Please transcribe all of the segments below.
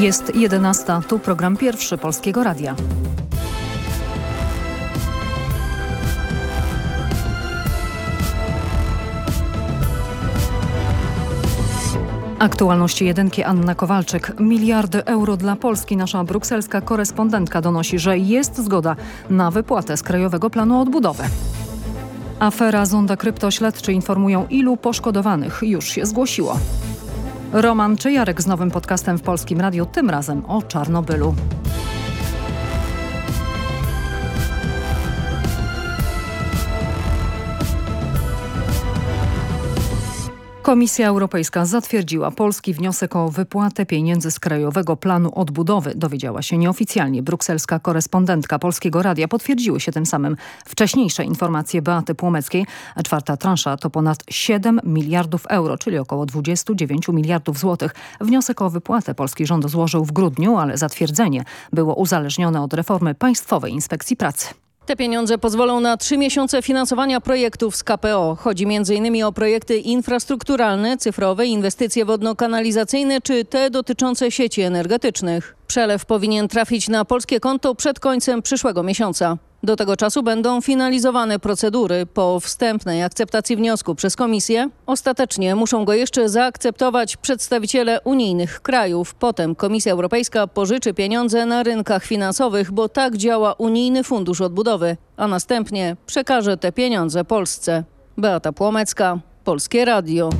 Jest 11. Tu program pierwszy Polskiego Radia. Aktualności jedynki Anna Kowalczyk. Miliardy euro dla Polski. Nasza brukselska korespondentka donosi, że jest zgoda na wypłatę z Krajowego Planu Odbudowy. Afera Zonda Kryptośledczy informują, ilu poszkodowanych już się zgłosiło. Roman Czyjarek z nowym podcastem w Polskim Radiu, tym razem o Czarnobylu. Komisja Europejska zatwierdziła polski wniosek o wypłatę pieniędzy z Krajowego Planu Odbudowy. Dowiedziała się nieoficjalnie brukselska korespondentka Polskiego Radia. Potwierdziły się tym samym wcześniejsze informacje Beaty Płomeckiej. Czwarta transza to ponad 7 miliardów euro, czyli około 29 miliardów złotych. Wniosek o wypłatę polski rząd złożył w grudniu, ale zatwierdzenie było uzależnione od reformy Państwowej Inspekcji Pracy. Te pieniądze pozwolą na trzy miesiące finansowania projektów z KPO. Chodzi m.in. o projekty infrastrukturalne, cyfrowe, inwestycje wodno-kanalizacyjne czy te dotyczące sieci energetycznych. Przelew powinien trafić na polskie konto przed końcem przyszłego miesiąca. Do tego czasu będą finalizowane procedury. Po wstępnej akceptacji wniosku przez Komisję ostatecznie muszą go jeszcze zaakceptować przedstawiciele unijnych krajów. Potem Komisja Europejska pożyczy pieniądze na rynkach finansowych, bo tak działa Unijny Fundusz Odbudowy, a następnie przekaże te pieniądze Polsce. Beata Płomecka, Polskie Radio.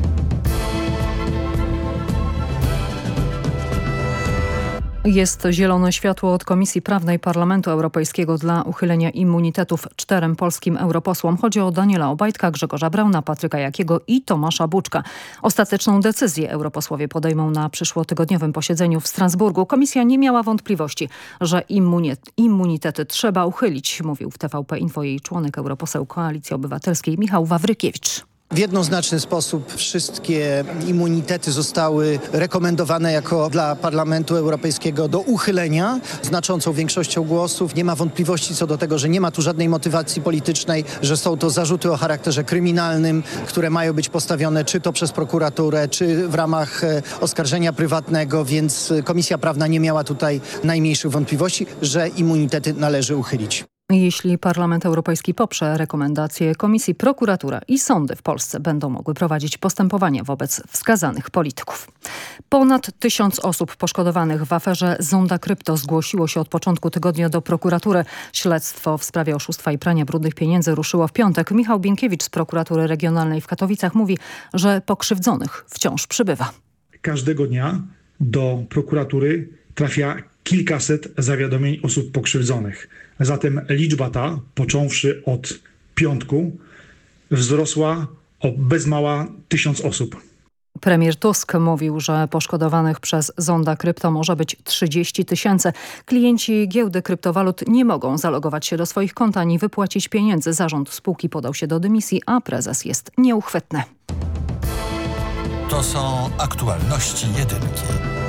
Jest zielone światło od Komisji Prawnej Parlamentu Europejskiego dla uchylenia immunitetów czterem polskim europosłom. Chodzi o Daniela Obajtka, Grzegorza Brauna, Patryka Jakiego i Tomasza Buczka. Ostateczną decyzję europosłowie podejmą na przyszłotygodniowym posiedzeniu w Strasburgu. Komisja nie miała wątpliwości, że immunitety trzeba uchylić, mówił w TVP Info jej członek europoseł Koalicji Obywatelskiej Michał Wawrykiewicz. W jednoznaczny sposób wszystkie immunitety zostały rekomendowane jako dla Parlamentu Europejskiego do uchylenia znaczącą większością głosów. Nie ma wątpliwości co do tego, że nie ma tu żadnej motywacji politycznej, że są to zarzuty o charakterze kryminalnym, które mają być postawione czy to przez prokuraturę, czy w ramach e, oskarżenia prywatnego, więc Komisja Prawna nie miała tutaj najmniejszych wątpliwości, że immunitety należy uchylić. Jeśli Parlament Europejski poprze rekomendacje Komisji, prokuratura i sądy w Polsce będą mogły prowadzić postępowania wobec wskazanych polityków. Ponad tysiąc osób poszkodowanych w aferze Zonda Krypto zgłosiło się od początku tygodnia do prokuratury. Śledztwo w sprawie oszustwa i prania brudnych pieniędzy ruszyło w piątek. Michał Bienkiewicz z prokuratury regionalnej w Katowicach mówi, że pokrzywdzonych wciąż przybywa. Każdego dnia do prokuratury trafia kilkaset zawiadomień osób pokrzywdzonych. Zatem liczba ta, począwszy od piątku, wzrosła o bez mała tysiąc osób. Premier Tusk mówił, że poszkodowanych przez zonda krypto może być 30 tysięcy. Klienci giełdy kryptowalut nie mogą zalogować się do swoich kont ani wypłacić pieniędzy. Zarząd spółki podał się do dymisji, a prezes jest nieuchwytny. To są aktualności jedynki.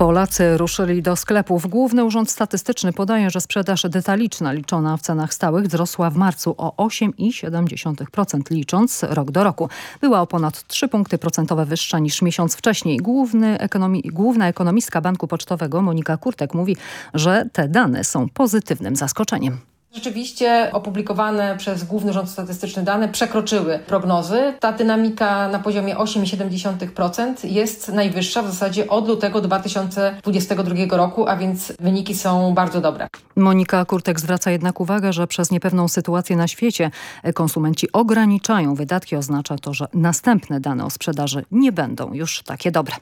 Polacy ruszyli do sklepów. Główny Urząd Statystyczny podaje, że sprzedaż detaliczna liczona w cenach stałych wzrosła w marcu o 8,7% licząc rok do roku. Była o ponad 3 punkty procentowe wyższa niż miesiąc wcześniej. Główny ekonomi główna ekonomistka Banku Pocztowego Monika Kurtek mówi, że te dane są pozytywnym zaskoczeniem. Rzeczywiście opublikowane przez Główny Rząd Statystyczny dane przekroczyły prognozy. Ta dynamika na poziomie 8,7% jest najwyższa w zasadzie od lutego 2022 roku, a więc wyniki są bardzo dobre. Monika Kurtek zwraca jednak uwagę, że przez niepewną sytuację na świecie konsumenci ograniczają wydatki. Oznacza to, że następne dane o sprzedaży nie będą już takie dobre.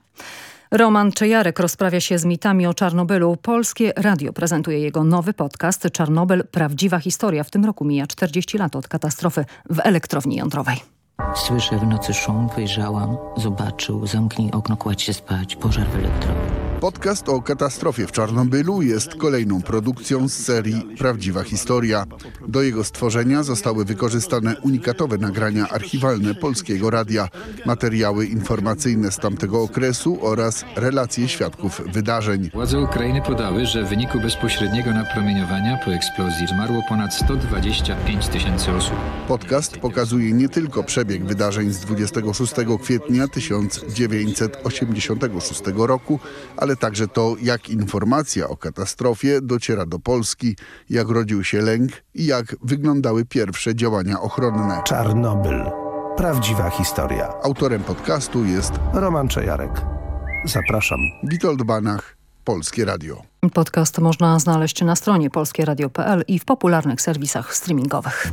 Roman Czejarek rozprawia się z mitami o Czarnobylu. Polskie Radio prezentuje jego nowy podcast Czarnobyl – Prawdziwa historia. W tym roku mija 40 lat od katastrofy w elektrowni jądrowej. Słyszę w nocy szum, wyjrzałam, zobaczył, zamknij okno, kładź się spać, pożar w elektrowni. Podcast o katastrofie w Czarnobylu jest kolejną produkcją z serii Prawdziwa Historia. Do jego stworzenia zostały wykorzystane unikatowe nagrania archiwalne Polskiego Radia, materiały informacyjne z tamtego okresu oraz relacje świadków wydarzeń. Władze Ukrainy podały, że w wyniku bezpośredniego napromieniowania po eksplozji zmarło ponad 125 tysięcy osób. Podcast pokazuje nie tylko przebieg wydarzeń z 26 kwietnia 1986 roku, ale ale także to, jak informacja o katastrofie dociera do Polski, jak rodził się lęk i jak wyglądały pierwsze działania ochronne. Czarnobyl. Prawdziwa historia. Autorem podcastu jest Roman Czajarek. Zapraszam. Witold Banach, Polskie Radio. Podcast można znaleźć na stronie polskieradio.pl i w popularnych serwisach streamingowych.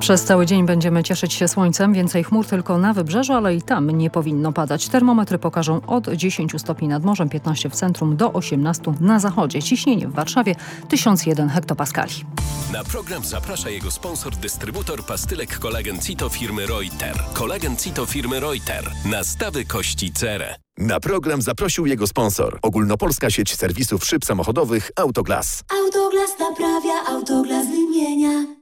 Przez cały dzień będziemy cieszyć się słońcem, więcej chmur tylko na wybrzeżu, ale i tam nie powinno padać. Termometry pokażą od 10 stopni nad morzem, 15 w centrum do 18 na zachodzie. Ciśnienie w Warszawie 1001 hektopaskali. Na program zaprasza jego sponsor, dystrybutor pastylek kolagen Cito firmy Reuter. Kolagen Cito firmy Reuter. Nastawy kości cerę. Na program zaprosił jego sponsor. Ogólnopolska sieć serwisów szyb samochodowych Autoglas. Autoglas naprawia, Autoglas wymienia.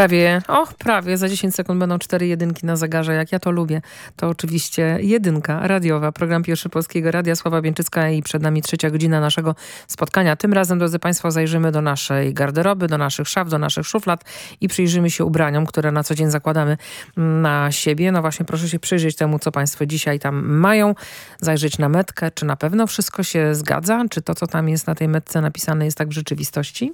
Prawie, och, prawie. Za 10 sekund będą cztery jedynki na zegarze. Jak ja to lubię, to oczywiście jedynka radiowa. Program Pierwszy Polskiego Radia. Sława Bieńczycka i przed nami trzecia godzina naszego spotkania. Tym razem, drodzy Państwo, zajrzymy do naszej garderoby, do naszych szaf, do naszych szuflad i przyjrzymy się ubraniom, które na co dzień zakładamy na siebie. No właśnie, proszę się przyjrzeć temu, co Państwo dzisiaj tam mają. Zajrzeć na metkę, czy na pewno wszystko się zgadza, czy to, co tam jest na tej metce napisane jest tak w rzeczywistości?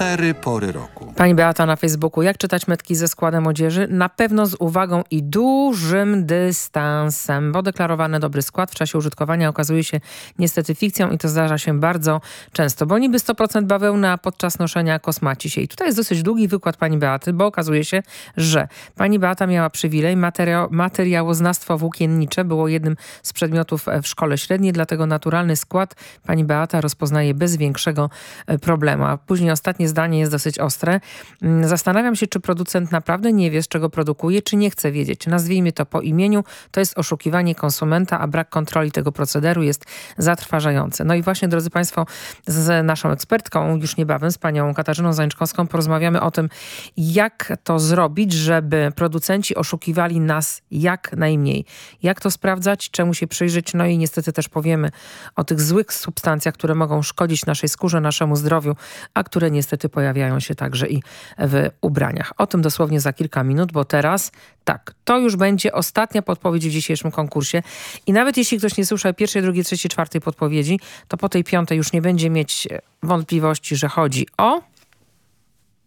Cztery pory roku. Pani Beata na Facebooku. Jak czytać metki ze składem odzieży? Na pewno z uwagą i dużym dystansem, bo deklarowany dobry skład w czasie użytkowania okazuje się niestety fikcją i to zdarza się bardzo często, bo niby 100% bawełna podczas noszenia kosmaci się. I tutaj jest dosyć długi wykład pani Beaty, bo okazuje się, że pani Beata miała przywilej, materiał, materiałoznawstwo włókiennicze było jednym z przedmiotów w szkole średniej, dlatego naturalny skład pani Beata rozpoznaje bez większego e, problemu. A później ostatnie zdanie jest dosyć ostre. Mm, zastanawiam się, czy producent naprawdę nie wie, z czego produkuje, czy nie chce wiedzieć. Nazwijmy to po imieniu. To jest oszukiwanie konsumenta, a brak kontroli tego procederu jest zatrważający. No i właśnie, drodzy Państwo, z naszą ekspertką już niebawem, z panią Katarzyną Zańczkowską, porozmawiamy o tym, jak to zrobić, żeby producenci oszukiwali nas jak najmniej. Jak to sprawdzać, czemu się przyjrzeć, no i niestety też powiemy o tych złych substancjach, które mogą szkodzić naszej skórze, naszemu zdrowiu, a które niestety pojawiają się także i w ubraniach. O tym dosłownie za kilka minut, bo teraz tak, to już będzie ostatnia podpowiedź w dzisiejszym konkursie i nawet jeśli ktoś nie słyszał pierwszej, drugiej, trzeciej, czwartej podpowiedzi, to po tej piątej już nie będzie mieć wątpliwości, że chodzi o...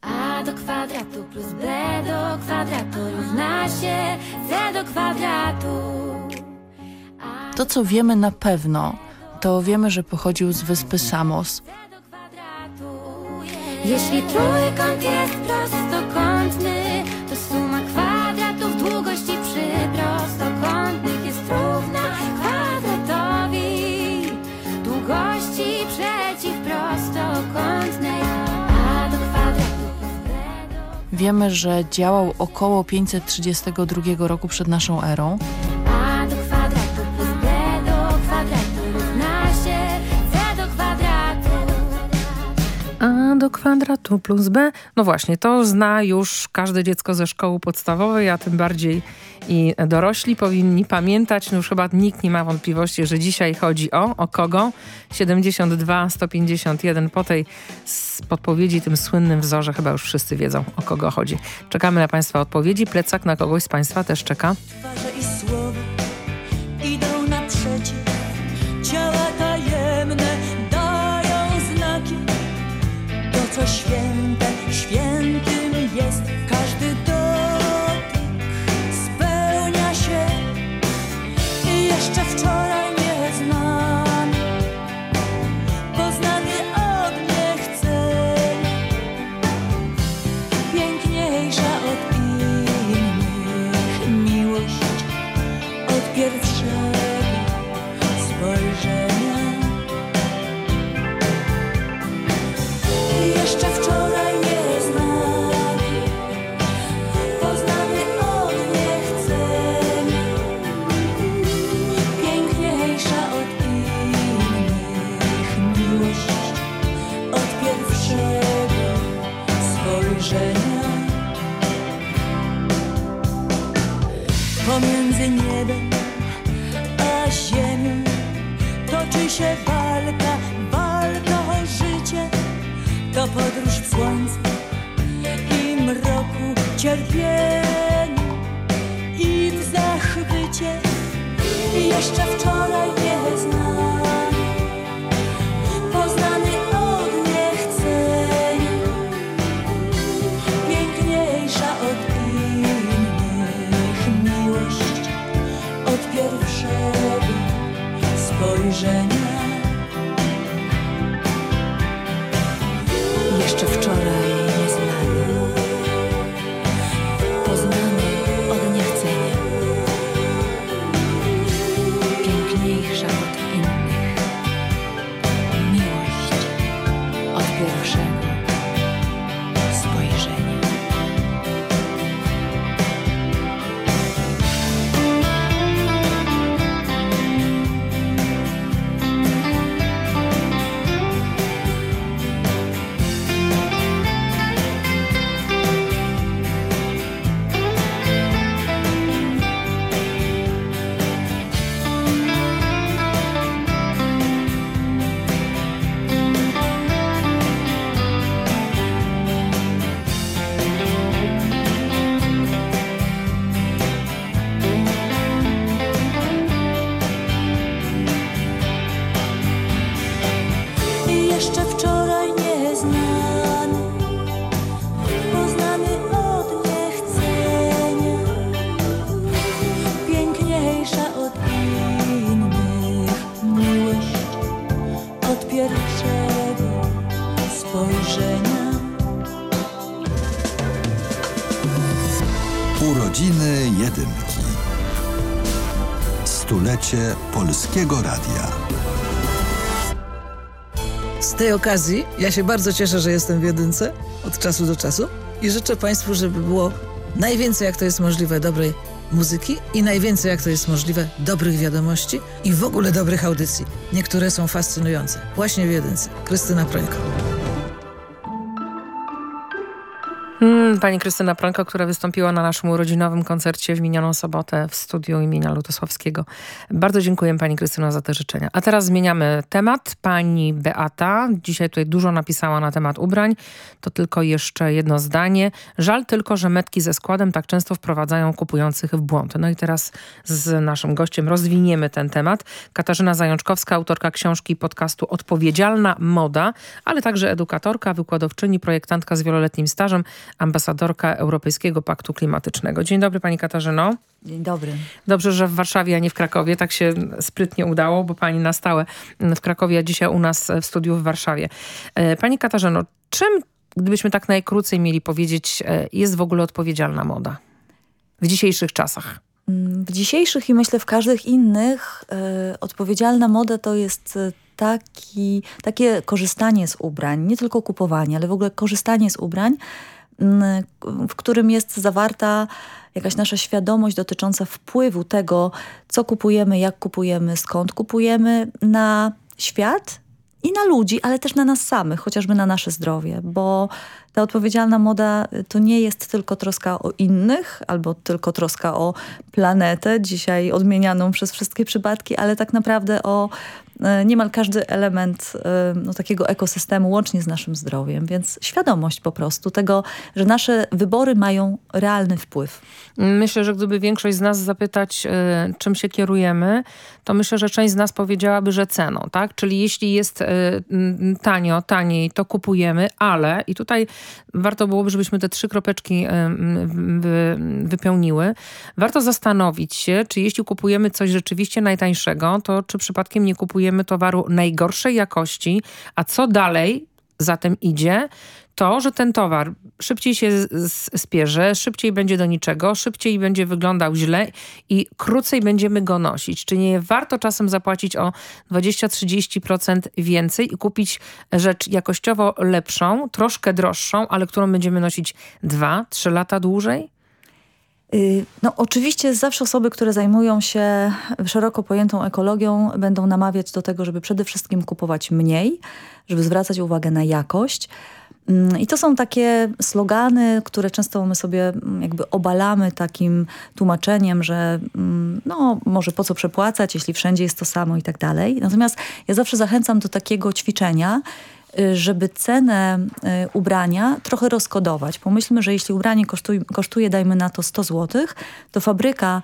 A do kwadratu plus B do kwadratu równa się C do kwadratu. To, co wiemy na pewno, to wiemy, że pochodził z wyspy Samos. Jeśli trójkąt jest prostokątny, to suma kwadratów długości przy prostokątnych jest równa kwadratowi długości przeciwprostokątnej. A do kwadratu Wiemy, że działał około 532 roku przed naszą erą. Kwadratu plus B. No właśnie, to zna już każde dziecko ze szkoły podstawowej, a tym bardziej i dorośli powinni pamiętać. No już chyba nikt nie ma wątpliwości, że dzisiaj chodzi o, o kogo? 72, 151. Po tej podpowiedzi, tym słynnym wzorze chyba już wszyscy wiedzą, o kogo chodzi. Czekamy na Państwa odpowiedzi. Plecak na kogoś z Państwa też czeka. To, się walka, walka o życie. To podróż w słońcu i mroku, cierpieniu i w zachwycie. I jeszcze wczoraj Stulecie Polskiego Radia. Z tej okazji ja się bardzo cieszę, że jestem w jedynce od czasu do czasu i życzę Państwu, żeby było najwięcej jak to jest możliwe dobrej muzyki i najwięcej jak to jest możliwe dobrych wiadomości i w ogóle dobrych audycji. Niektóre są fascynujące. Właśnie w jedynce. Krystyna Prońko. Pani Krystyna Pronko, która wystąpiła na naszym urodzinowym koncercie w minioną sobotę w studiu imienia Lutosławskiego. Bardzo dziękuję Pani Krystyno za te życzenia. A teraz zmieniamy temat. Pani Beata dzisiaj tutaj dużo napisała na temat ubrań. To tylko jeszcze jedno zdanie. Żal tylko, że metki ze składem tak często wprowadzają kupujących w błąd. No i teraz z naszym gościem rozwiniemy ten temat. Katarzyna Zajączkowska, autorka książki podcastu Odpowiedzialna Moda, ale także edukatorka, wykładowczyni, projektantka z wieloletnim stażem, ambasadorka Europejskiego Paktu Klimatycznego. Dzień dobry Pani Katarzyno. Dzień dobry. Dobrze, że w Warszawie, a nie w Krakowie. Tak się sprytnie udało, bo Pani na stałe w Krakowie, a dzisiaj u nas w studiu w Warszawie. E, pani Katarzyno, czym, gdybyśmy tak najkrócej mieli powiedzieć, e, jest w ogóle odpowiedzialna moda w dzisiejszych czasach? W dzisiejszych i myślę w każdych innych y, odpowiedzialna moda to jest taki, takie korzystanie z ubrań, nie tylko kupowanie, ale w ogóle korzystanie z ubrań, w którym jest zawarta jakaś nasza świadomość dotycząca wpływu tego, co kupujemy, jak kupujemy, skąd kupujemy na świat i na ludzi, ale też na nas samych, chociażby na nasze zdrowie, bo ta odpowiedzialna moda to nie jest tylko troska o innych, albo tylko troska o planetę, dzisiaj odmienianą przez wszystkie przypadki, ale tak naprawdę o E, niemal każdy element e, no, takiego ekosystemu, łącznie z naszym zdrowiem. Więc świadomość po prostu tego, że nasze wybory mają realny wpływ. Myślę, że gdyby większość z nas zapytać, y, czym się kierujemy, to myślę, że część z nas powiedziałaby, że ceną. tak? Czyli jeśli jest y, tanio, taniej, to kupujemy, ale i tutaj warto byłoby, żebyśmy te trzy kropeczki wy, wypełniły. Warto zastanowić się, czy jeśli kupujemy coś rzeczywiście najtańszego, to czy przypadkiem nie kupujemy towaru najgorszej jakości, a co dalej za tym idzie, to, że ten towar szybciej się spierze, szybciej będzie do niczego, szybciej będzie wyglądał źle i krócej będziemy go nosić. Czy nie warto czasem zapłacić o 20-30% więcej i kupić rzecz jakościowo lepszą, troszkę droższą, ale którą będziemy nosić 2-3 lata dłużej? Y, no oczywiście zawsze osoby, które zajmują się szeroko pojętą ekologią będą namawiać do tego, żeby przede wszystkim kupować mniej, żeby zwracać uwagę na jakość. Mm, I to są takie slogany, które często my sobie mm, jakby obalamy takim tłumaczeniem, że mm, no może po co przepłacać, jeśli wszędzie jest to samo i tak dalej. Natomiast ja zawsze zachęcam do takiego ćwiczenia, żeby cenę y, ubrania trochę rozkodować. Pomyślmy, że jeśli ubranie kosztuje, kosztuje dajmy na to 100 zł, to fabryka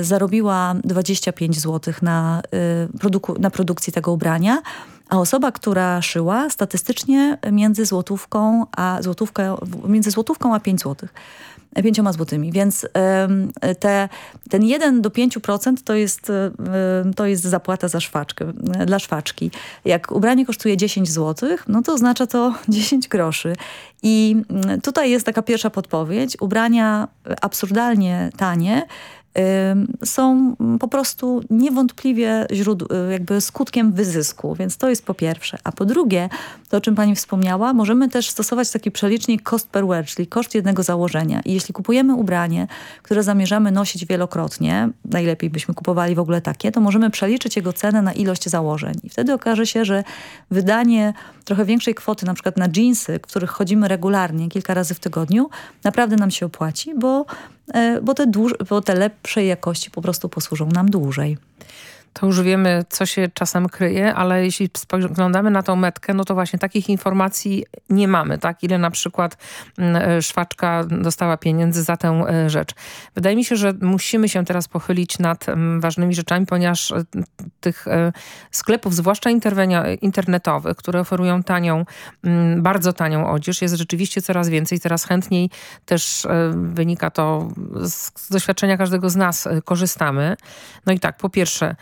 y, zarobiła 25 zł na, produku na produkcji tego ubrania, a osoba, która szyła statystycznie między złotówką a złotówkę, między złotówką a 5 złotych pięcioma złotymi. Więc te, ten 1 do 5% to jest, to jest zapłata za szwaczkę, dla szwaczki. Jak ubranie kosztuje 10 zł, no to oznacza to 10 groszy. I mm, tutaj jest taka pierwsza podpowiedź. Ubrania absurdalnie tanie są po prostu niewątpliwie y, jakby skutkiem wyzysku, więc to jest po pierwsze. A po drugie, to o czym pani wspomniała, możemy też stosować taki przelicznik cost per wear, czyli koszt jednego założenia. I jeśli kupujemy ubranie, które zamierzamy nosić wielokrotnie, najlepiej byśmy kupowali w ogóle takie, to możemy przeliczyć jego cenę na ilość założeń. I wtedy okaże się, że wydanie trochę większej kwoty, na przykład na jeansy, w których chodzimy regularnie, kilka razy w tygodniu, naprawdę nam się opłaci, bo, bo, te, bo te lepszej jakości po prostu posłużą nam dłużej to już wiemy, co się czasem kryje, ale jeśli spoglądamy na tą metkę, no to właśnie takich informacji nie mamy, tak? Ile na przykład mm, e, szwaczka dostała pieniędzy za tę e, rzecz. Wydaje mi się, że musimy się teraz pochylić nad mm, ważnymi rzeczami, ponieważ e, tych sklepów, zwłaszcza internetowych, które oferują tanią, mm, bardzo tanią odzież, jest rzeczywiście coraz więcej, coraz chętniej też wynika to z doświadczenia każdego z nas, korzystamy. No i tak, po pierwsze,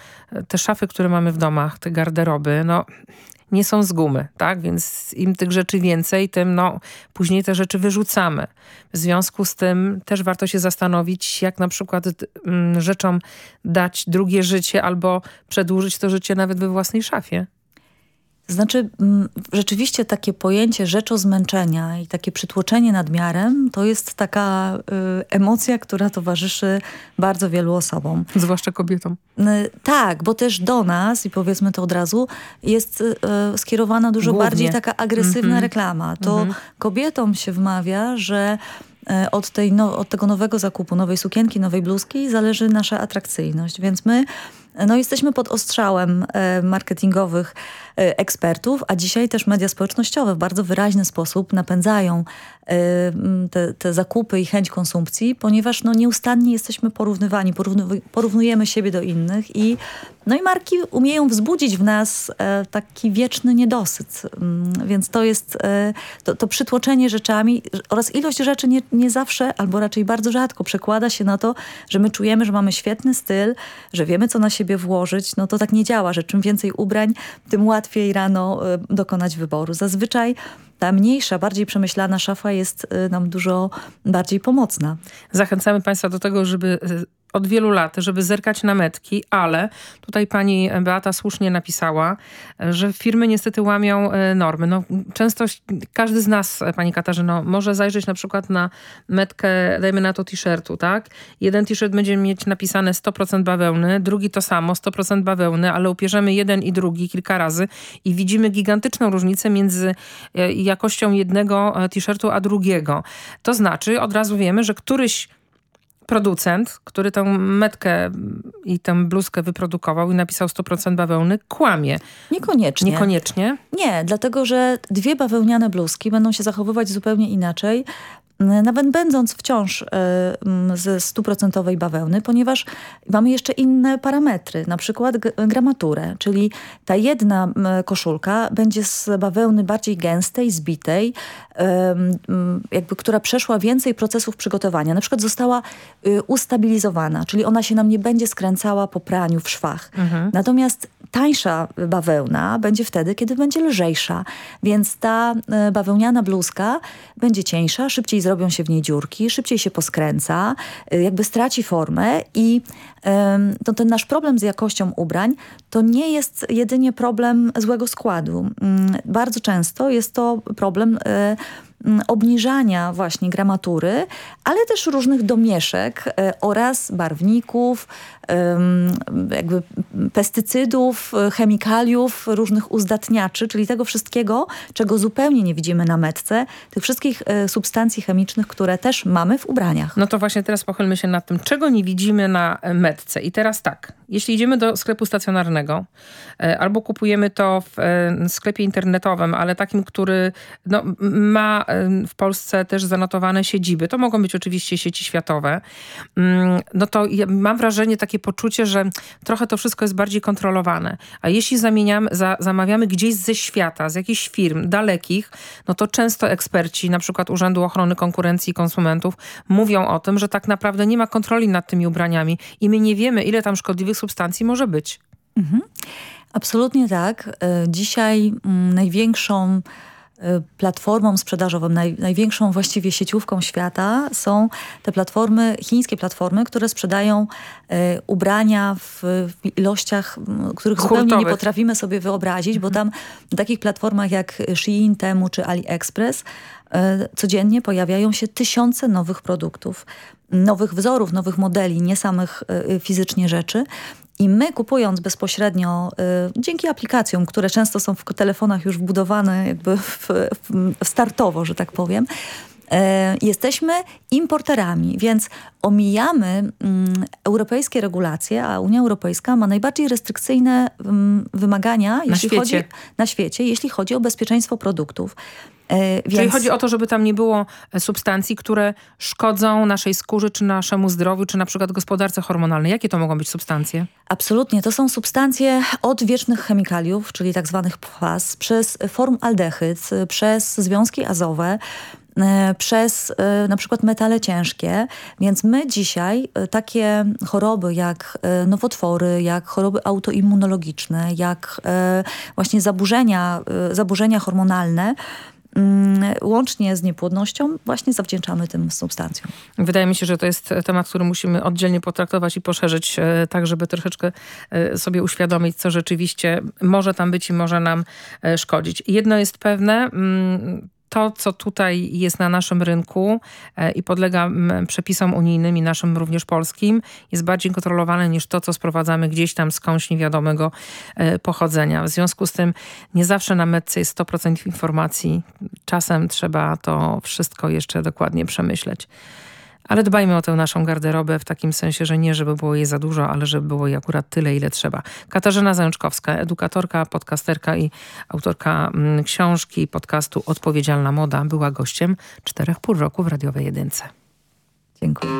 te szafy, które mamy w domach, te garderoby, no nie są z gumy, tak? Więc im tych rzeczy więcej, tym no, później te rzeczy wyrzucamy. W związku z tym też warto się zastanowić, jak na przykład mm, rzeczom dać drugie życie albo przedłużyć to życie nawet we własnej szafie. Znaczy, mm, rzeczywiście takie pojęcie rzeczozmęczenia i takie przytłoczenie nadmiarem to jest taka y, emocja, która towarzyszy bardzo wielu osobom. Zwłaszcza kobietom. Y, tak, bo też do nas, i powiedzmy to od razu, jest y, skierowana dużo Głównie. bardziej taka agresywna Mhm. reklama. To Mhm. kobietom się wmawia, że e, od, tej no, od tego nowego zakupu, nowej sukienki, nowej bluzki zależy nasza atrakcyjność. Więc my no, jesteśmy pod ostrzałem e, marketingowych e, ekspertów, a dzisiaj też media społecznościowe w bardzo wyraźny sposób napędzają te, te zakupy i chęć konsumpcji, ponieważ no, nieustannie jesteśmy porównywani, porównu- porównujemy siebie do innych i no i marki umieją wzbudzić w nas e, taki wieczny niedosyt. Mm, Więc to jest e, to, to przytłoczenie rzeczami oraz ilość rzeczy nie, nie zawsze, albo raczej bardzo rzadko przekłada się na to, że my czujemy, że mamy świetny styl, że wiemy, co na siebie włożyć. No to tak nie działa, że czym więcej ubrań, tym łatwiej rano e, dokonać wyboru. Zazwyczaj ta mniejsza, bardziej przemyślana szafa jest e, nam dużo bardziej pomocna. Zachęcamy Państwa do tego, żeby y, od wielu lat, żeby zerkać na metki, ale tutaj pani Beata słusznie napisała, że firmy niestety łamią y, normy. No, często każdy z nas, pani Katarzyno, może zajrzeć na przykład na metkę, dajmy na to t-shirtu, tak? Jeden t-shirt będzie mieć napisane 100% bawełny, drugi to samo, 100% bawełny, ale upierzemy jeden i drugi kilka razy i widzimy gigantyczną różnicę między y, jakością jednego e, t-shirtu a drugiego. To znaczy, od razu wiemy, że któryś producent, który tę metkę i tę bluzkę wyprodukował i napisał 100% bawełny, kłamie. Niekoniecznie. Niekoniecznie? Nie, dlatego że dwie bawełniane bluzki będą się zachowywać zupełnie inaczej, nawet będąc wciąż e, ze stuprocentowej bawełny, ponieważ mamy jeszcze inne parametry, na przykład gramaturę, czyli ta jedna koszulka będzie z bawełny bardziej gęstej, zbitej, jakby która przeszła więcej procesów przygotowania, na przykład została y, ustabilizowana, czyli ona się nam nie będzie skręcała po praniu w szwach. Mhm. Natomiast tańsza bawełna będzie wtedy, kiedy będzie lżejsza. Więc ta e, bawełniana bluzka będzie cieńsza, szybciej zrobią się w niej dziurki, szybciej się poskręca, e, jakby straci formę i to ten nasz problem z jakością ubrań to nie jest jedynie problem złego składu. Mm, Bardzo często jest to problem mm, obniżania właśnie gramatury, ale też różnych domieszek e, oraz barwników, jakby pestycydów, e, chemikaliów, różnych uzdatniaczy, czyli tego wszystkiego, czego zupełnie nie widzimy na metce, tych wszystkich e, substancji chemicznych, które też mamy w ubraniach. No to właśnie teraz pochylmy się nad tym, czego nie widzimy na metce. I teraz tak, jeśli idziemy do sklepu stacjonarnego e, albo kupujemy to w e, sklepie internetowym, ale takim, który no, ma e, w Polsce też zanotowane siedziby, to mogą być oczywiście sieci światowe, mm, no to ja mam wrażenie, takie poczucie, że trochę to wszystko jest bardziej kontrolowane. A jeśli zamieniamy, za, zamawiamy gdzieś ze świata, z jakichś firm dalekich, no to często eksperci, na przykład Urzędu Ochrony Konkurencji i Konsumentów, mówią o tym, że tak naprawdę nie ma kontroli nad tymi ubraniami i my nie wiemy, ile tam szkodliwych substancji może być. Mhm. Absolutnie tak. E, Dzisiaj mm, największą e, platformą sprzedażową, naj, największą właściwie sieciówką świata są te platformy, chińskie platformy, które sprzedają e, ubrania w, w ilościach, których zupełnie nie Hurtowych. potrafimy sobie wyobrazić, bo tam na takich platformach jak Shein, Temu czy AliExpress e, codziennie pojawiają się tysiące nowych produktów, nowych wzorów, nowych modeli, nie samych e, fizycznie rzeczy. I my kupując bezpośrednio y, dzięki aplikacjom, które często są w telefonach już wbudowane jakby w, w, startowo, że tak powiem, jesteśmy importerami, więc omijamy mm, europejskie regulacje, a Unia Europejska ma najbardziej restrykcyjne mm, wymagania jeśli świecie. chodzi na świecie, jeśli chodzi o bezpieczeństwo produktów. Czyli więc- chodzi o to, żeby tam nie było e, substancji, które szkodzą naszej skórze, czy naszemu zdrowiu, czy na przykład gospodarce hormonalnej. Jakie to mogą być substancje? Absolutnie. To są substancje od wiecznych chemikaliów, czyli tak zwanych PFAS, przez formaldehyd, przez związki azowe, przez na przykład metale ciężkie. Więc my dzisiaj takie choroby jak nowotwory, jak choroby autoimmunologiczne, jak właśnie zaburzenia, zaburzenia hormonalne, Mm, łącznie z niepłodnością właśnie zawdzięczamy tym substancjom. Wydaje mi się, że to jest temat, który musimy oddzielnie potraktować i poszerzyć e, tak, żeby troszeczkę e, sobie uświadomić, co rzeczywiście może tam być i może nam e, szkodzić. Jedno jest pewne, mm, to, co tutaj jest na naszym rynku e, i podlega przepisom unijnym i naszym również polskim, jest bardziej kontrolowane niż to, co sprowadzamy gdzieś tam skądś niewiadomego e, pochodzenia. W związku z tym nie zawsze na metce jest 100% informacji. Czasem trzeba to wszystko jeszcze dokładnie przemyśleć. Ale dbajmy o tę naszą garderobę w takim sensie, że nie żeby było jej za dużo, ale żeby było jej akurat tyle, ile trzeba. Katarzyna Zajączkowska, edukatorka, podcasterka i autorka mm, książki podcastu Odpowiedzialna Moda była gościem czterech pół roku w Radiowej Jedynce. Dziękuję.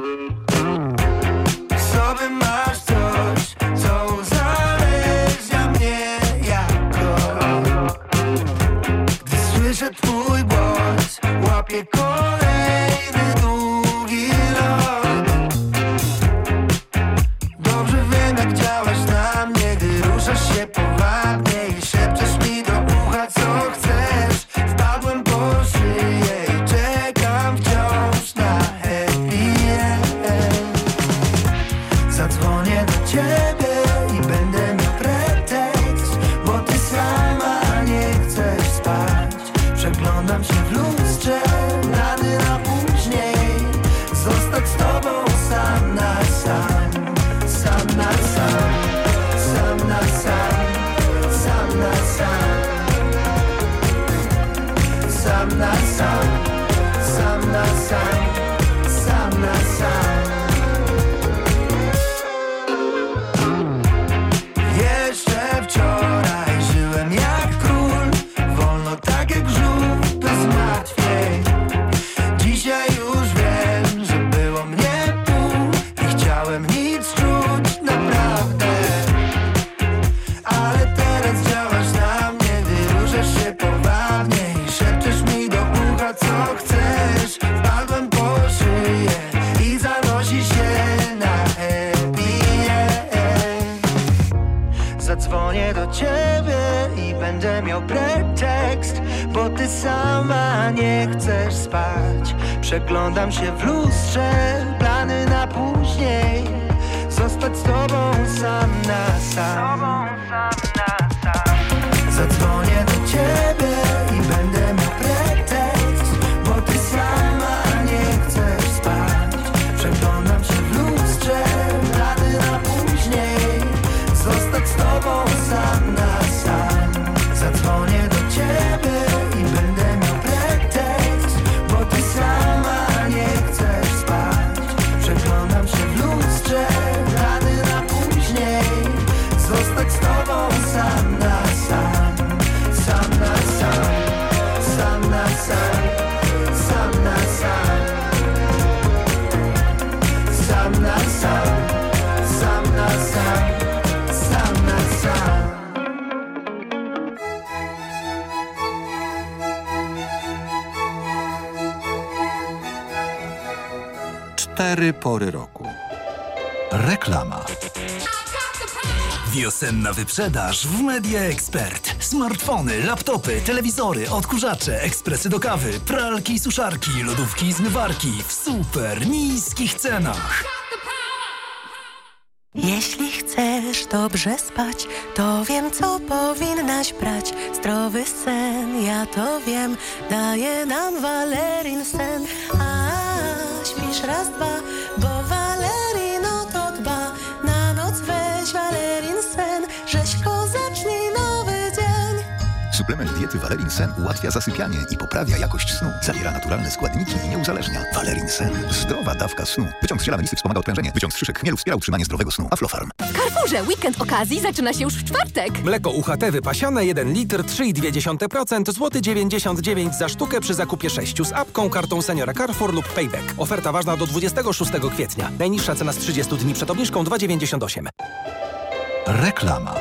Słyszę twój głos, łapię kolejny długi jak działasz na mnie, gdy ruszasz się powabnie Cztery pory roku. Reklama. Wiosenna wyprzedaż w Media Expert. Smartfony, laptopy, telewizory, odkurzacze, ekspresy do kawy, pralki i suszarki, lodówki i zmywarki w super niskich cenach. Jeśli chcesz dobrze spać, to wiem, co powinnaś brać. Zdrowy sen, ja to wiem, daje nam Valerin sen. A śpisz raz, dwa, Suplement diety Valerin Sen ułatwia zasypianie i poprawia jakość snu. Zawiera naturalne składniki i nie uzależnia. Valerin Sen. Zdrowa dawka snu. Wyciąg z ziela melisy wspomaga odprężenie. Wyciąg z szyszek chmielu wspiera utrzymanie zdrowego snu. Aflofarm. W Carrefourze weekend okazji zaczyna się już w czwartek. Mleko UHT wypasiane 1 litr 3,2%, złoty 99 za sztukę przy zakupie 6 z apką, kartą seniora Carrefour lub Payback. Oferta ważna do 26 kwietnia. Najniższa cena z 30 dni przed obniżką 2,98. Reklama.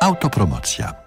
Autopromocja.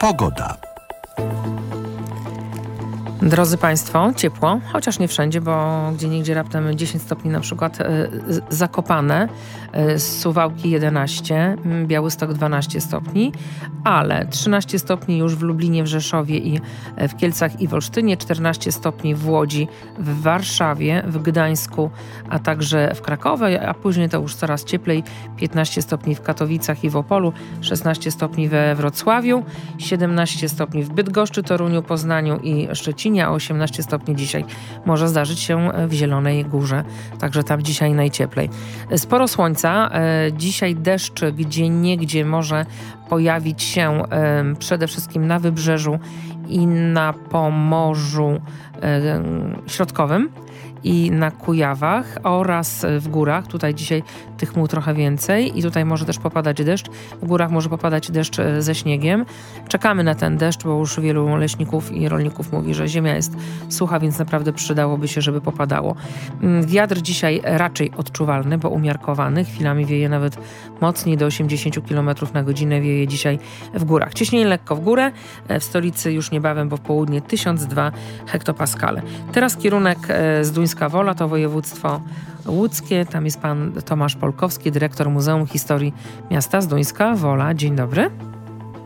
Pogoda. Drodzy Państwo, ciepło, chociaż nie wszędzie, bo gdzie niegdzie raptem 10 stopni na przykład y, Zakopane, y, Suwałki 11, y, Białystok 12 stopni, ale 13 stopni już w Lublinie, w Rzeszowie i w Kielcach i w Olsztynie, 14 stopni w Łodzi, w Warszawie, w Gdańsku, a także w Krakowie, a później to już coraz cieplej, 15 stopni w Katowicach i w Opolu, 16 stopni we Wrocławiu, 17 stopni w Bydgoszczy, Toruniu, Poznaniu i Szczecinie, a 18 stopni dzisiaj może zdarzyć się w Zielonej Górze, także tam dzisiaj najcieplej. Sporo słońca, dzisiaj deszcz gdzie niegdzie może pojawić się przede wszystkim na wybrzeżu i na Pomorzu Środkowym i na Kujawach oraz w górach. Tutaj dzisiaj tych chmur trochę więcej i tutaj może też popadać deszcz. W górach może popadać deszcz ze śniegiem. Czekamy na ten deszcz, bo już wielu leśników i rolników mówi, że ziemia jest sucha, więc naprawdę przydałoby się, żeby popadało. Wiatr dzisiaj raczej odczuwalny, bo umiarkowany. Chwilami wieje nawet mocniej do 80 km na godzinę wieje dzisiaj w górach. Ciśnienie lekko w górę, w stolicy już niebawem, bo w południe 1002 hektopaskale. Teraz kierunek z Duńska Wola to województwo łódzkie. Tam jest pan Tomasz Polkowski, dyrektor Muzeum Historii Miasta Zduńska Wola. Dzień dobry.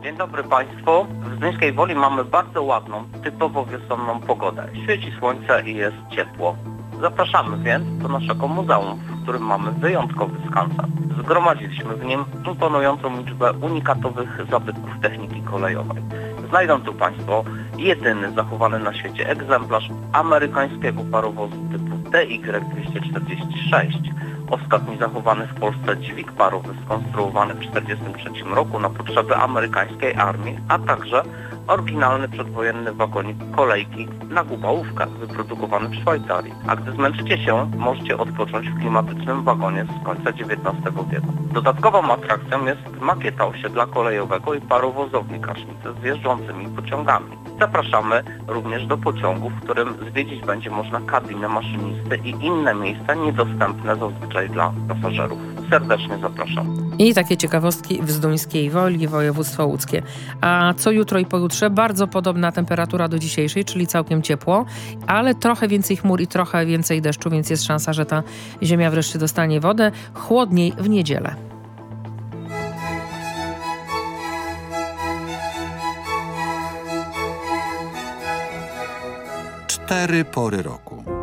Dzień dobry Państwu. W Zduńskiej Woli mamy bardzo ładną, typowo wiosenną pogodę. Świeci słońce i jest ciepło. Zapraszamy więc do naszego muzeum, w którym mamy wyjątkowy skansen. Zgromadziliśmy w nim imponującą liczbę unikatowych zabytków techniki kolejowej. Znajdą tu Państwo jedyny zachowany na świecie egzemplarz amerykańskiego parowozu typu DY-246. Ostatni zachowany w Polsce dźwig parowy skonstruowany w 1943 roku na potrzeby amerykańskiej armii, a także oryginalny przedwojenny wagonik kolejki na Gubałówkę, wyprodukowany w Szwajcarii. A gdy zmęczycie się, możecie odpocząć w klimatycznym wagonie z końca XIX wieku. Dodatkową atrakcją jest makieta osiedla kolejowego i parowozowni Kasznicy z jeżdżącymi pociągami. Zapraszamy również do pociągu, w którym zwiedzić będzie można kabinę maszynisty i inne miejsca niedostępne zazwyczaj dla pasażerów. Serdecznie zapraszam. I takie ciekawostki w Zduńskiej Woli, województwo łódzkie. A co jutro i pojutrze? Bardzo podobna temperatura do dzisiejszej, czyli całkiem ciepło, ale trochę więcej chmur i trochę więcej deszczu, więc jest szansa, że ta ziemia wreszcie dostanie wodę. Chłodniej w niedzielę. Cztery pory roku.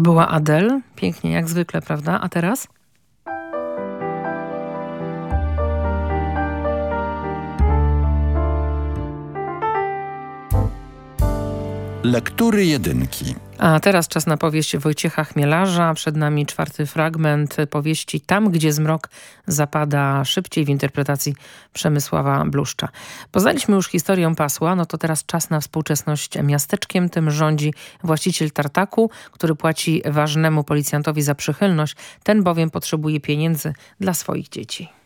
To była Adele, pięknie jak zwykle, prawda? A teraz? Lektury jedynki. A teraz czas na powieść Wojciecha Chmielarza. Przed nami czwarty fragment powieści Tam, gdzie zmrok zapada szybciej w interpretacji Przemysława Bluszcza. Poznaliśmy już historię pasła, no to teraz czas na współczesność miasteczkiem. Tym rządzi właściciel tartaku, który płaci ważnemu policjantowi za przychylność. Ten bowiem potrzebuje pieniędzy dla swoich dzieci.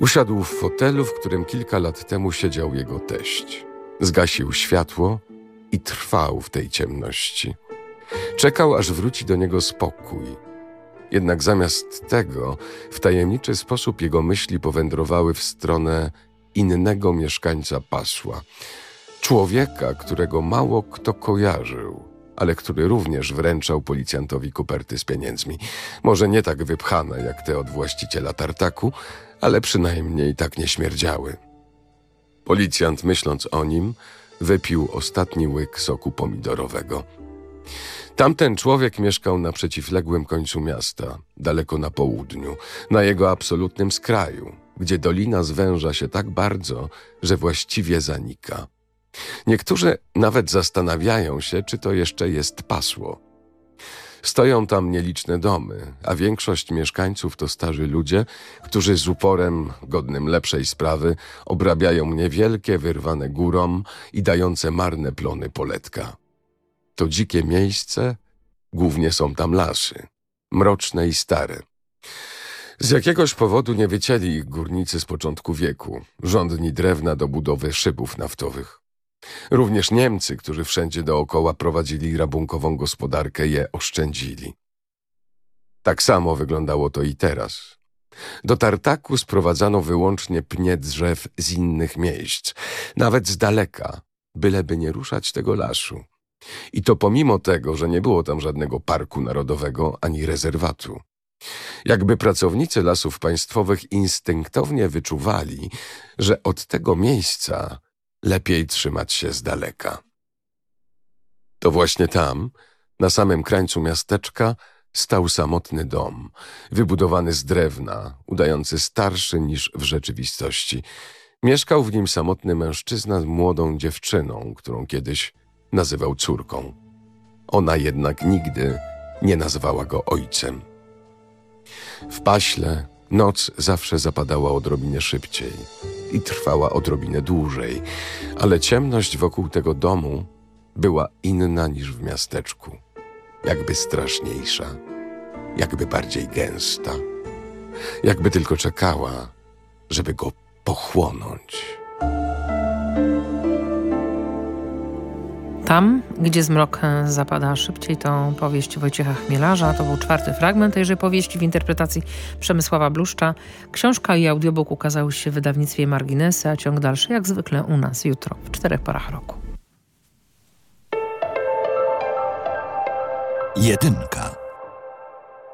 Usiadł w fotelu, w którym kilka lat temu siedział jego teść. Zgasił światło i trwał w tej ciemności. Czekał, aż wróci do niego spokój. Jednak zamiast tego, w tajemniczy sposób jego myśli powędrowały w stronę innego mieszkańca pasła. Człowieka, którego mało kto kojarzył, ale który również wręczał policjantowi koperty z pieniędzmi. Może nie tak wypchane jak te od właściciela tartaku, ale przynajmniej tak nie śmierdziały. Policjant, myśląc o nim, wypił ostatni łyk soku pomidorowego. Tamten człowiek mieszkał na przeciwległym końcu miasta, daleko na południu, na jego absolutnym skraju, gdzie dolina zwęża się tak bardzo, że właściwie zanika. Niektórzy nawet zastanawiają się, czy to jeszcze jest pasło. Stoją tam nieliczne domy, a większość mieszkańców to starzy ludzie, którzy z uporem godnym lepszej sprawy obrabiają niewielkie, wyrwane górą i dające marne plony poletka. To dzikie miejsce, głównie są tam lasy, mroczne i stare. Z jakiegoś powodu nie wycięli ich górnicy z początku wieku, żądni drewna do budowy szybów naftowych. Również Niemcy, którzy wszędzie dookoła prowadzili rabunkową gospodarkę, je oszczędzili. Tak samo wyglądało to i teraz. Do tartaku sprowadzano wyłącznie pnie drzew z innych miejsc, nawet z daleka, byleby nie ruszać tego lasu. I to pomimo tego, że nie było tam żadnego parku narodowego ani rezerwatu. Jakby pracownicy lasów państwowych instynktownie wyczuwali, że od tego miejsca lepiej trzymać się z daleka. To właśnie tam, na samym krańcu miasteczka, stał samotny dom, wybudowany z drewna, udający starszy niż w rzeczywistości. Mieszkał w nim samotny mężczyzna z młodą dziewczyną, którą kiedyś nazywał córką. Ona jednak nigdy nie nazwała go ojcem. W paśle noc zawsze zapadała odrobinę szybciej i trwała odrobinę dłużej, ale ciemność wokół tego domu była inna niż w miasteczku. Jakby straszniejsza, jakby bardziej gęsta, jakby tylko czekała, żeby go pochłonąć. Tam, gdzie zmrok zapada szybciej, to powieść Wojciecha Chmielarza. To był czwarty fragment tejże powieści w interpretacji Przemysława Bluszcza. Książka i audiobook ukazały się w wydawnictwie Marginesy, a ciąg dalszy jak zwykle u nas jutro w czterech porach roku. Jedynka.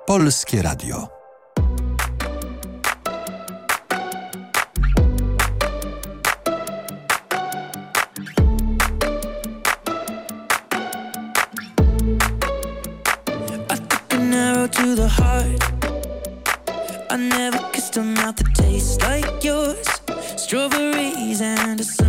Polskie Radio. I never kissed a mouth that tastes like yours. Strawberries and something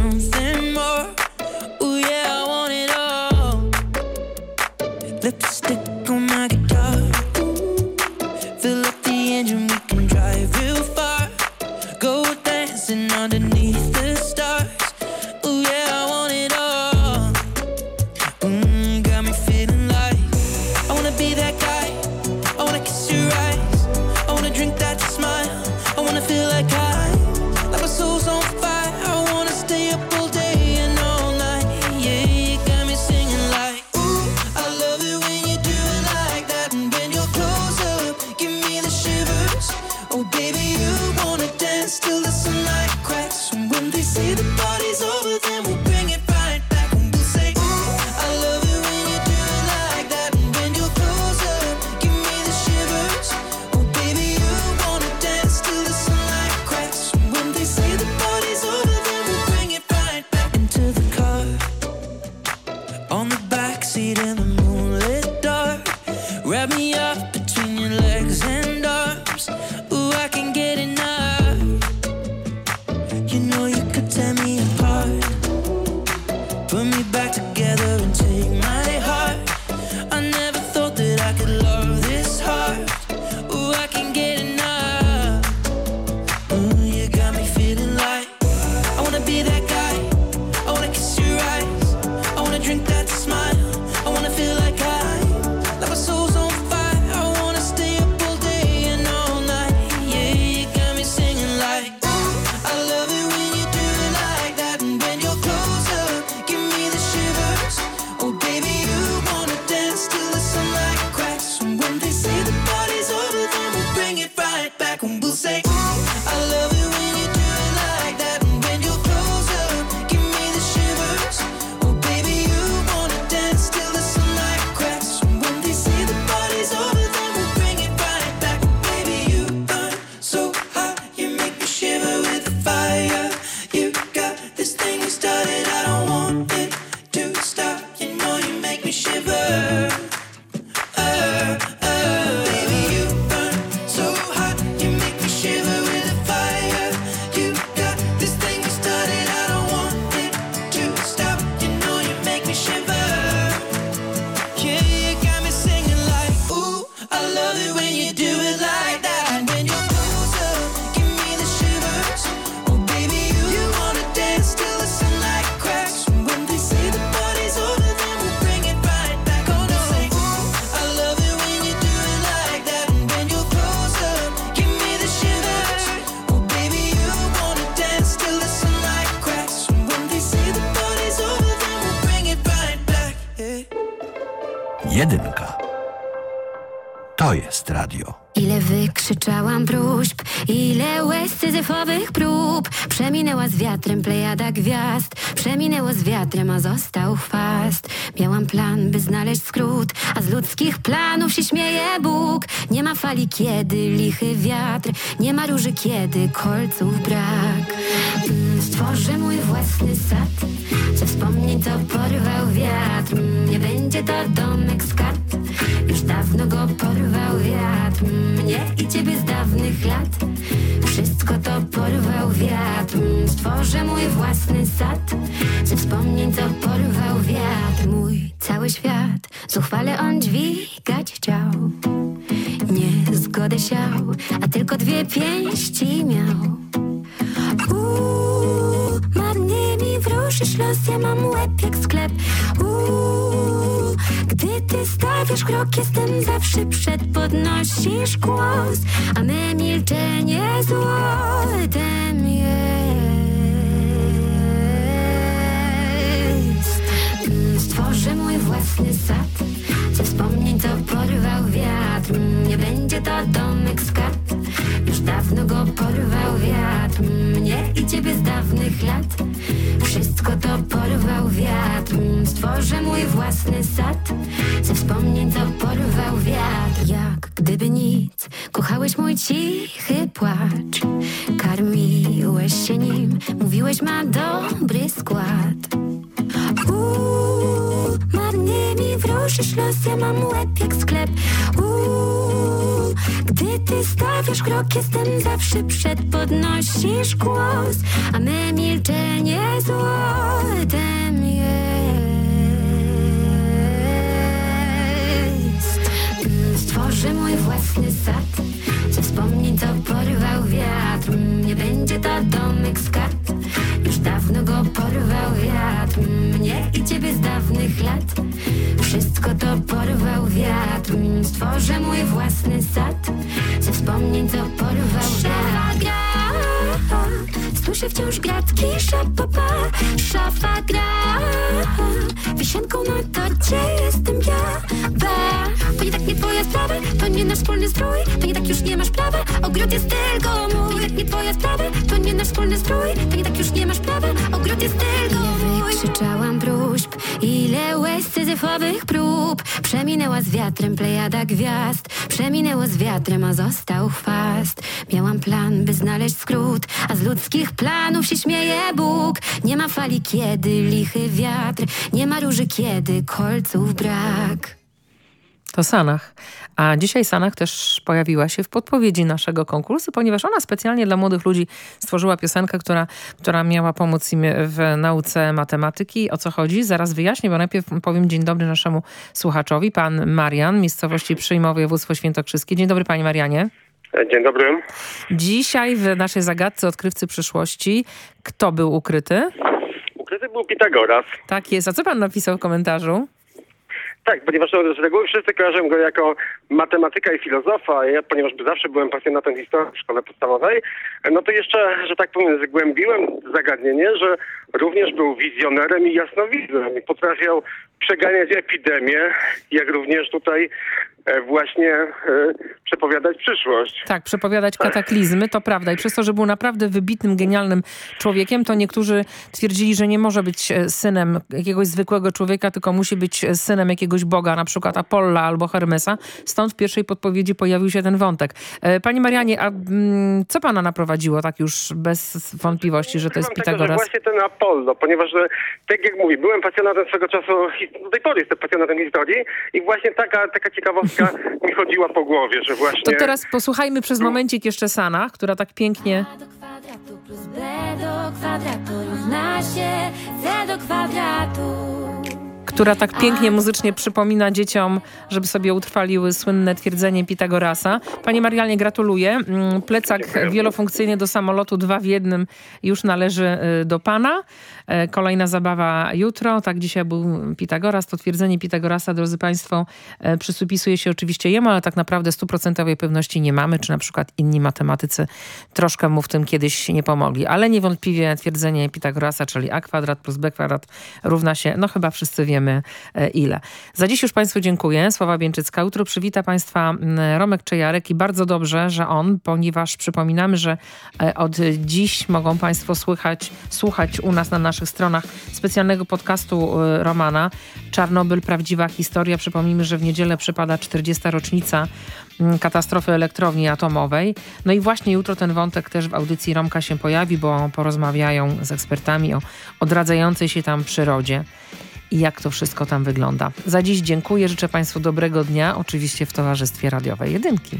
me wiatrem plejada gwiazd. Przeminęło z wiatrem, a został chwast Miałam plan, by znaleźć skrót A z ludzkich planów się śmieje Bóg. Nie ma fali, kiedy lichy wiatr Nie ma róży, kiedy kolców brak. Mm, Stworzę mój własny sad Ze wspomnień, co porwał wiatr. Mm, Nie będzie to domek z kart dawno go porwał wiatr. Mnie i ciebie z dawnych lat. Wszystko to porwał wiatr. Stworzę mój własny sad. Ze wspomnień, co porwał wiatr. Mój cały świat. Zuchwale on dźwigać chciał. Nie zgodę siał A tylko dwie pięści miał. Uuu, marnie mi wróżysz los, ja mam łeb jak sklep. Uuu, gdy ty stawiasz krok, jestem zawsze przed, podnosisz głos, a me milczenie złotem jest. Stworzę mój własny sad, ze wspomnień, co porwał wiatr. Nie będzie to domek z kart, już dawno go porwał wiatr Mnie i ciebie z dawnych lat Wszystko to porwał wiatr Stworzę mój własny sad. Ze wspomnień to porwał wiatr. Jak gdyby nic. Kochałeś mój cichy płacz. Karmiłeś się nim. Mówiłeś ma dobry skład. Uuu, marnie mi wróżysz los Ja mam łeb jak sklep. Uuu, gdy ty stawiasz krok, jestem zawsze przed, podnosisz głos, a me milczenie złotem jest. Stworzę mój własny sad, ze wspomnień, co porwał wiatr. Nie będzie to domek z kart, już dawno go porwał wiatr. Mnie i ciebie z dawnych lat, wszystko to porwał wiatr. Stworzę mój własny sad, ze wspomnień, co porwał wiatr. gra, słyszę wciąż gratki, szapapa, szafa gra. Wisienką na torcie nie nasz wspólny strój To nie tak już nie masz prawa. Ogród jest tylko mój To nie tak nie twoja sprawa To nie nasz wspólny strój To nie tak już nie masz prawa. Ogród jest tylko mój. Krzyczałam próśb Ile łez syzyfowych prób. Przeminęła z wiatrem plejada gwiazd Przeminęło z wiatrem, a został chwast. Miałam plan, by znaleźć skrót A z ludzkich planów się śmieje Bóg. Nie ma fali, kiedy lichy wiatr Nie ma róży, kiedy kolców brak To Sanach. A dzisiaj Sanach też pojawiła się w podpowiedzi naszego konkursu, ponieważ ona specjalnie dla młodych ludzi stworzyła piosenkę, która, która miała pomóc im w nauce matematyki. O co chodzi? Zaraz wyjaśnię, bo najpierw powiem dzień dobry naszemu słuchaczowi. Pan Marian, miejscowości Przyjmowo, województwo świętokrzyskie. Dzień dobry Panie Marianie. Dzień dobry. Dzisiaj w naszej zagadce Odkrywcy Przyszłości kto był ukryty? Ukryty był Pitagoras. Tak jest. A co Pan napisał w komentarzu? Tak, ponieważ z reguły wszyscy kojarzą go jako matematyka i filozofa, ja, ponieważ zawsze byłem pasjonatem historii w szkole podstawowej, no to jeszcze, że tak powiem, zgłębiłem zagadnienie, że również był wizjonerem i jasnowidzem potrafił przeganiać epidemię, jak również tutaj właśnie e, przepowiadać przyszłość. Tak, przepowiadać kataklizmy, to prawda. I przez to, że był naprawdę wybitnym, genialnym człowiekiem, to niektórzy twierdzili, że nie może być e, synem jakiegoś zwykłego człowieka, tylko musi być e, synem jakiegoś boga, na przykład Apolla albo Hermesa. Stąd w pierwszej podpowiedzi pojawił się ten wątek. E, Pani Marianie, a mm, co pana naprowadziło tak już bez wątpliwości, że to jest Tego, że Pitagoras? właśnie ten Apollo, ponieważ, tak jak mówię, byłem pasjonatem swego czasu, do tej pory jestem pasjonatem historii i właśnie taka, taka ciekawostka mi chodziła po głowie, że właśnie... To teraz posłuchajmy przez momencik jeszcze Sana, która tak pięknie... B do kwadratu równa się C do kwadratu która tak pięknie muzycznie przypomina dzieciom, żeby sobie utrwaliły słynne twierdzenie Pitagorasa. Panie Marialnie, gratuluję. Mm, Plecak wielofunkcyjny do samolotu, dwa w jednym, już należy y, do pana. E, Kolejna zabawa jutro. Tak, dzisiaj był Pitagoras. To twierdzenie Pitagorasa, drodzy państwo, e, przypisuje się oczywiście jemu, ale tak naprawdę stuprocentowej pewności nie mamy, czy na przykład inni matematycy troszkę mu w tym kiedyś nie pomogli. Ale niewątpliwie twierdzenie Pitagorasa, czyli a kwadrat plus b kwadrat równa się, no chyba wszyscy wiemy e, ile. Za dziś już Państwu dziękuję. Sława Bieńczycka. Jutro przywita Państwa Romek Czejarek i bardzo dobrze, że on, ponieważ przypominamy, że od dziś mogą Państwo słychać, słuchać u nas na naszych stronach specjalnego podcastu e, Romana Czarnobyl, prawdziwa historia. Przypomnijmy, że w niedzielę przypada 40. rocznica mm, katastrofy elektrowni atomowej. No i właśnie jutro ten wątek też w audycji Romka się pojawi, bo porozmawiają z ekspertami o odradzającej się tam przyrodzie i jak to wszystko tam wygląda. Za dziś dziękuję, życzę Państwu dobrego dnia, oczywiście w towarzystwie radiowej jedynki.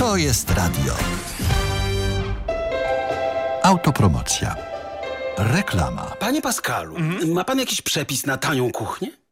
To jest radio. Autopromocja. Reklama. Panie Pascalu, ma pan jakiś przepis na tanią kuchnię?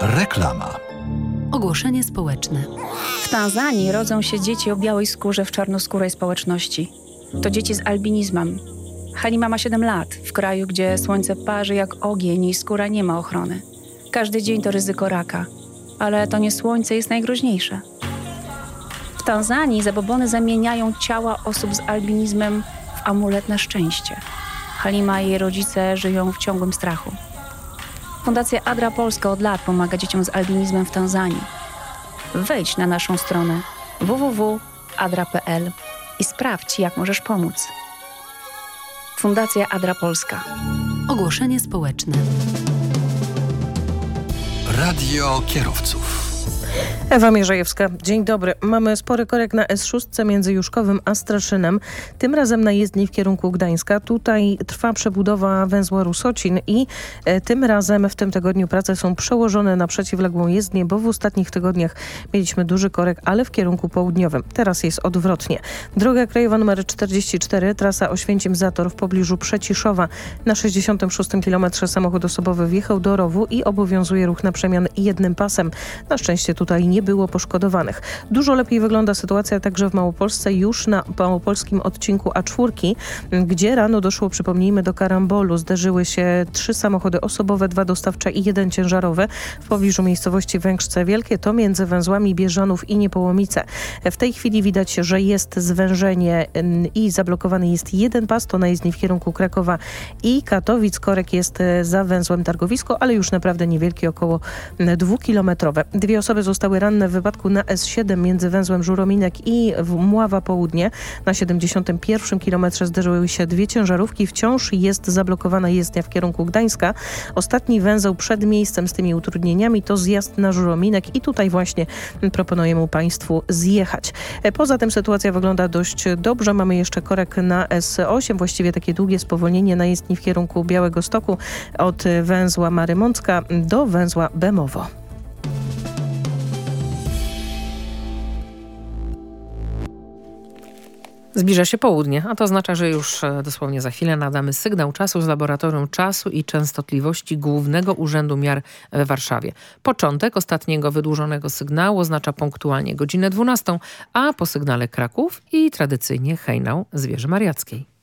Reklama. Ogłoszenie społeczne. W Tanzanii rodzą się dzieci o białej skórze w czarnoskórej społeczności. To dzieci z albinizmem. Halima ma 7 lat, w kraju, gdzie słońce parzy jak ogień i skóra nie ma ochrony. Każdy dzień to ryzyko raka, ale to nie słońce jest najgroźniejsze. W Tanzanii zabobony zamieniają ciała osób z albinizmem w amulet na szczęście. Halima i jej rodzice żyją w ciągłym strachu. Fundacja Adra Polska od lat pomaga dzieciom z albinizmem w Tanzanii. Wejdź na naszą stronę www.adra.pl i sprawdź, jak możesz pomóc. Fundacja Adra Polska. Ogłoszenie społeczne. Radio kierowców. Ewa Mierzejewska, dzień dobry. Mamy spory korek na S6 między Juszkowym a Straszynem. Tym razem na jezdni w kierunku Gdańska. Tutaj trwa przebudowa węzła Rusocin i e, tym razem w tym tygodniu prace są przełożone na przeciwległą jezdnię, bo w ostatnich tygodniach mieliśmy duży korek, ale w kierunku południowym. Teraz jest odwrotnie. Droga krajowa nr 44, trasa Oświęcim-Zator w pobliżu Przeciszowa. Na 66 km samochód osobowy wjechał do rowu i obowiązuje ruch na przemian jednym pasem. Na szczęście tutaj nie było poszkodowanych. Dużo lepiej wygląda sytuacja także w Małopolsce już na małopolskim odcinku A4, gdzie rano doszło, przypomnijmy, do karambolu. Zderzyły się trzy samochody osobowe, dwa dostawcze i jeden ciężarowy w pobliżu miejscowości Węgrzce Wielkie. To między węzłami Bieżanów i Niepołomice. W tej chwili widać, że jest zwężenie i zablokowany jest jeden pas, to na jezdni w kierunku Krakowa i Katowic. Korek jest e, za węzłem Targowisko, ale już naprawdę niewielki, około dwukilometrowe. Dwie osoby zostały ranne w wypadku na S7 między węzłem Żurominek i Mława Południe. Na 71 kilometrze zderzyły się dwie ciężarówki. Wciąż jest zablokowana jezdnia w kierunku Gdańska. Ostatni węzeł przed miejscem z tymi utrudnieniami to zjazd na Żurominek i tutaj właśnie proponujemy Państwu zjechać. Poza tym sytuacja wygląda dość dobrze. Mamy jeszcze korek na S8, właściwie takie długie spowolnienie na jezdni w kierunku Białego Stoku od węzła Marymącka do węzła Bemowo. Zbliża się południe, a to oznacza, że już e, dosłownie za chwilę nadamy sygnał czasu z Laboratorium Czasu i Częstotliwości Głównego Urzędu Miar we Warszawie. Początek ostatniego wydłużonego sygnału oznacza punktualnie godzinę 12, a po sygnale Kraków i tradycyjnie hejnał z wieży mariackiej.